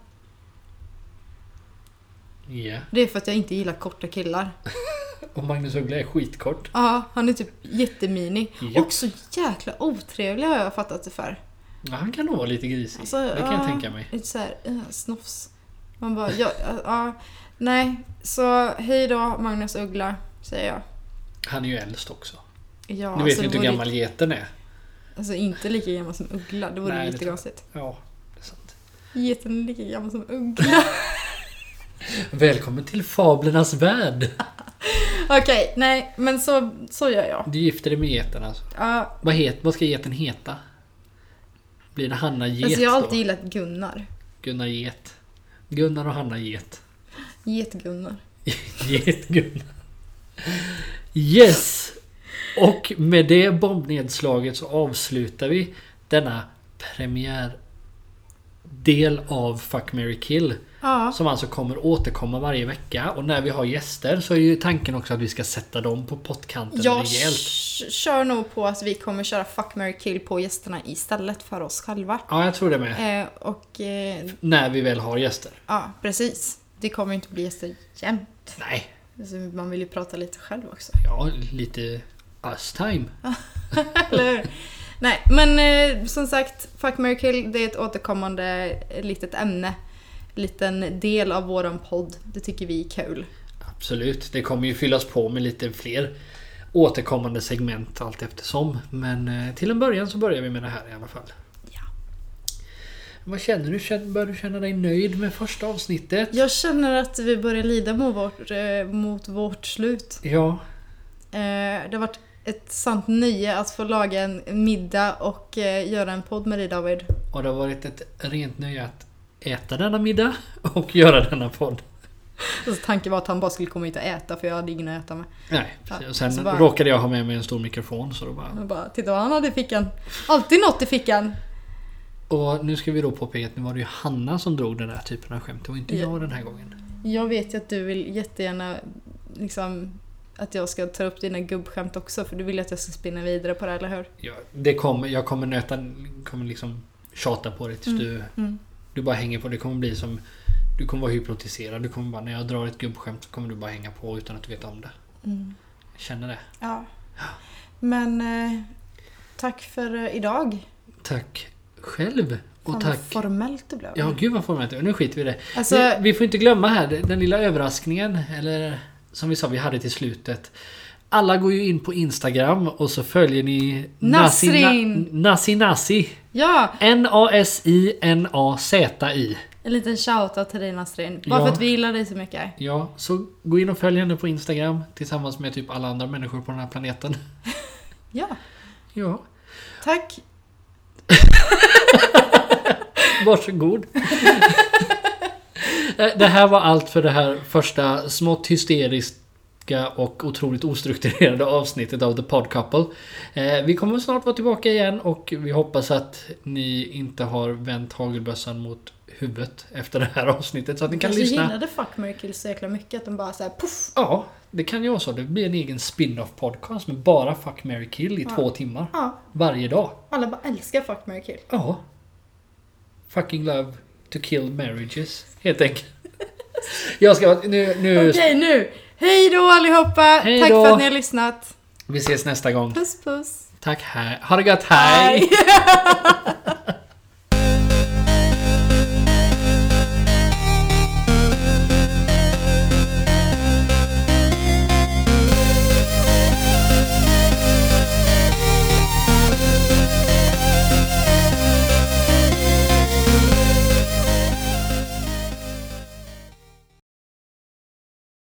S1: Ja.
S2: Det är för att jag inte gillar korta killar.
S1: Och Magnus Uggla är skitkort.
S2: Ja, han är typ jättemini.
S1: Ja.
S2: Och så jäkla otrevlig har jag fattat det för.
S1: Ja, han kan nog vara lite grisig.
S2: Alltså,
S1: det kan jag
S2: ja,
S1: tänka mig.
S2: Lite såhär, uh, snofs. Man bara, ja, ja. Nej, så hej då Magnus Uggla, säger jag.
S1: Han är ju äldst också.
S2: Ja,
S1: nu vet
S2: alltså,
S1: vi inte hur gammal geten är.
S2: Alltså inte lika gammal som Uggla, det vore
S1: Nej,
S2: lite
S1: jag.
S2: konstigt.
S1: Ja, det är sant.
S2: Geten är lika gammal som Uggla.
S1: Välkommen till Fablernas värld.
S2: Okej, nej men så, så gör jag.
S1: Du gifter dig med geten alltså.
S2: Ja,
S1: Vad, het, vad ska geten heta? Blir det Hanna Get
S2: alltså jag har
S1: då?
S2: alltid gillat Gunnar.
S1: Gunnar Get. Gunnar och Hanna Get.
S2: Get-Gunnar.
S1: Get Gunnar. Yes! Och med det bombnedslaget så avslutar vi denna premiärdel av Fuck, Mary Kill.
S2: Ja,
S1: Som alltså kommer återkomma varje vecka. Och när vi har gäster så är ju tanken också att vi ska sätta dem på pottkanten
S2: jag
S1: rejält.
S2: k- kör nog på att vi kommer köra Fuck, Mary kill på gästerna istället för oss själva.
S1: Ja, jag tror det med.
S2: Eh, och eh,
S1: När vi väl har gäster.
S2: ja, precis. Det kommer ju inte bli gäster jämt.
S1: Nej,
S2: Alltså, man vill ju prata lite själv också.
S1: ja, lite us time.
S2: Eller hur? Nej, men eh, som sagt, Fuck, Mary kill det är ett återkommande eh, litet ämne. Liten del av våran podd. Det tycker vi är kul.
S1: Absolut, det kommer ju fyllas på med lite fler återkommande segment allt eftersom. Men eh, till en början så börjar vi med det här i alla fall.
S2: Ja.
S1: Vad känner du? Börjar du känna dig nöjd med första avsnittet?
S2: Jag känner att vi börjar lida mot vårt, eh, mot vårt slut.
S1: Ja,
S2: Eh, det har varit ett sant nöje att få laga en middag och eh, göra en podd med dig David.
S1: och det har varit ett rent nöje att äta denna middag och göra denna podd.
S2: Alltså, tanken var att han bara skulle komma hit och äta för jag hade ingen att äta med.
S1: Nej, precis. Och sen
S2: bara-
S1: råkade jag ha med mig en stor mikrofon så då bara...
S2: Jag bara, titta vad han hade i fickan. Alltid något i fickan.
S1: Och nu ska vi då påpeka att nu var det ju Hanna som drog den här typen av skämt. Det var inte
S2: Ja.
S1: jag den här gången.
S2: Jag vet ju att du vill jättegärna liksom att jag ska ta upp dina gubbskämt också för du vill att jag ska spinna vidare på det, eller hur?
S1: Jag, det kommer, jag kommer nöta, kommer liksom tjata på det tills du,
S2: Mm.
S1: du bara hänger på. Det kommer bli som... Du kommer vara hypnotiserad. Du kommer bara, när jag drar ett gubbskämt så kommer du bara hänga på utan att du vet om det.
S2: Mm.
S1: Jag känner det.
S2: Ja. Men eh, tack för eh, idag.
S1: Tack själv. Och
S2: Fan
S1: tack...
S2: vad formellt det blev.
S1: Ja, gud vad formellt. Nu skiter vi i det.
S2: Alltså,
S1: vi, vi får inte glömma här den lilla överraskningen. Eller som vi sa, vi hade till slutet. Alla går ju in på Instagram och så följer ni
S2: Nasrin.
S1: Nasi Nasi.
S2: ja!
S1: N-A-S-I-N-A-Z-I.
S2: En liten shoutout till dig Nasrin. Bara
S1: Ja.
S2: för att vi gillar dig så mycket.
S1: Ja, så gå in och följ henne på Instagram tillsammans med typ alla andra människor på den här planeten.
S2: Ja,
S1: Ja,
S2: tack.
S1: varsågod. Eh, det här var allt för det här första smått hysteriska och otroligt ostrukturerade avsnittet av The Pod Couple. Eh, Vi kommer snart vara tillbaka igen och vi hoppas att ni inte har vänt hagelbössan mot huvudet efter det här avsnittet så att ni kan lyssna.
S2: gillade Fuck, Mary Kill så jäkla mycket att de bara såhär puff.
S1: Ja, det kan ju vara så. Det blir en egen spin-off podcast med bara Fuck, Mary kill i
S2: Ja.
S1: två timmar.
S2: Ja,
S1: Varje dag.
S2: alla bara älskar Fuck, Mary Kill.
S1: Ja. Fucking love to kill marriages. Helt enkelt. Jag ska... Nu... nu
S2: Okej nu! Hej då allihopa!
S1: Hej
S2: Tack
S1: då.
S2: för att ni har lyssnat.
S1: Vi ses nästa gång.
S2: Puss puss!
S1: Tack, hej. Ha det hej!
S2: Hej.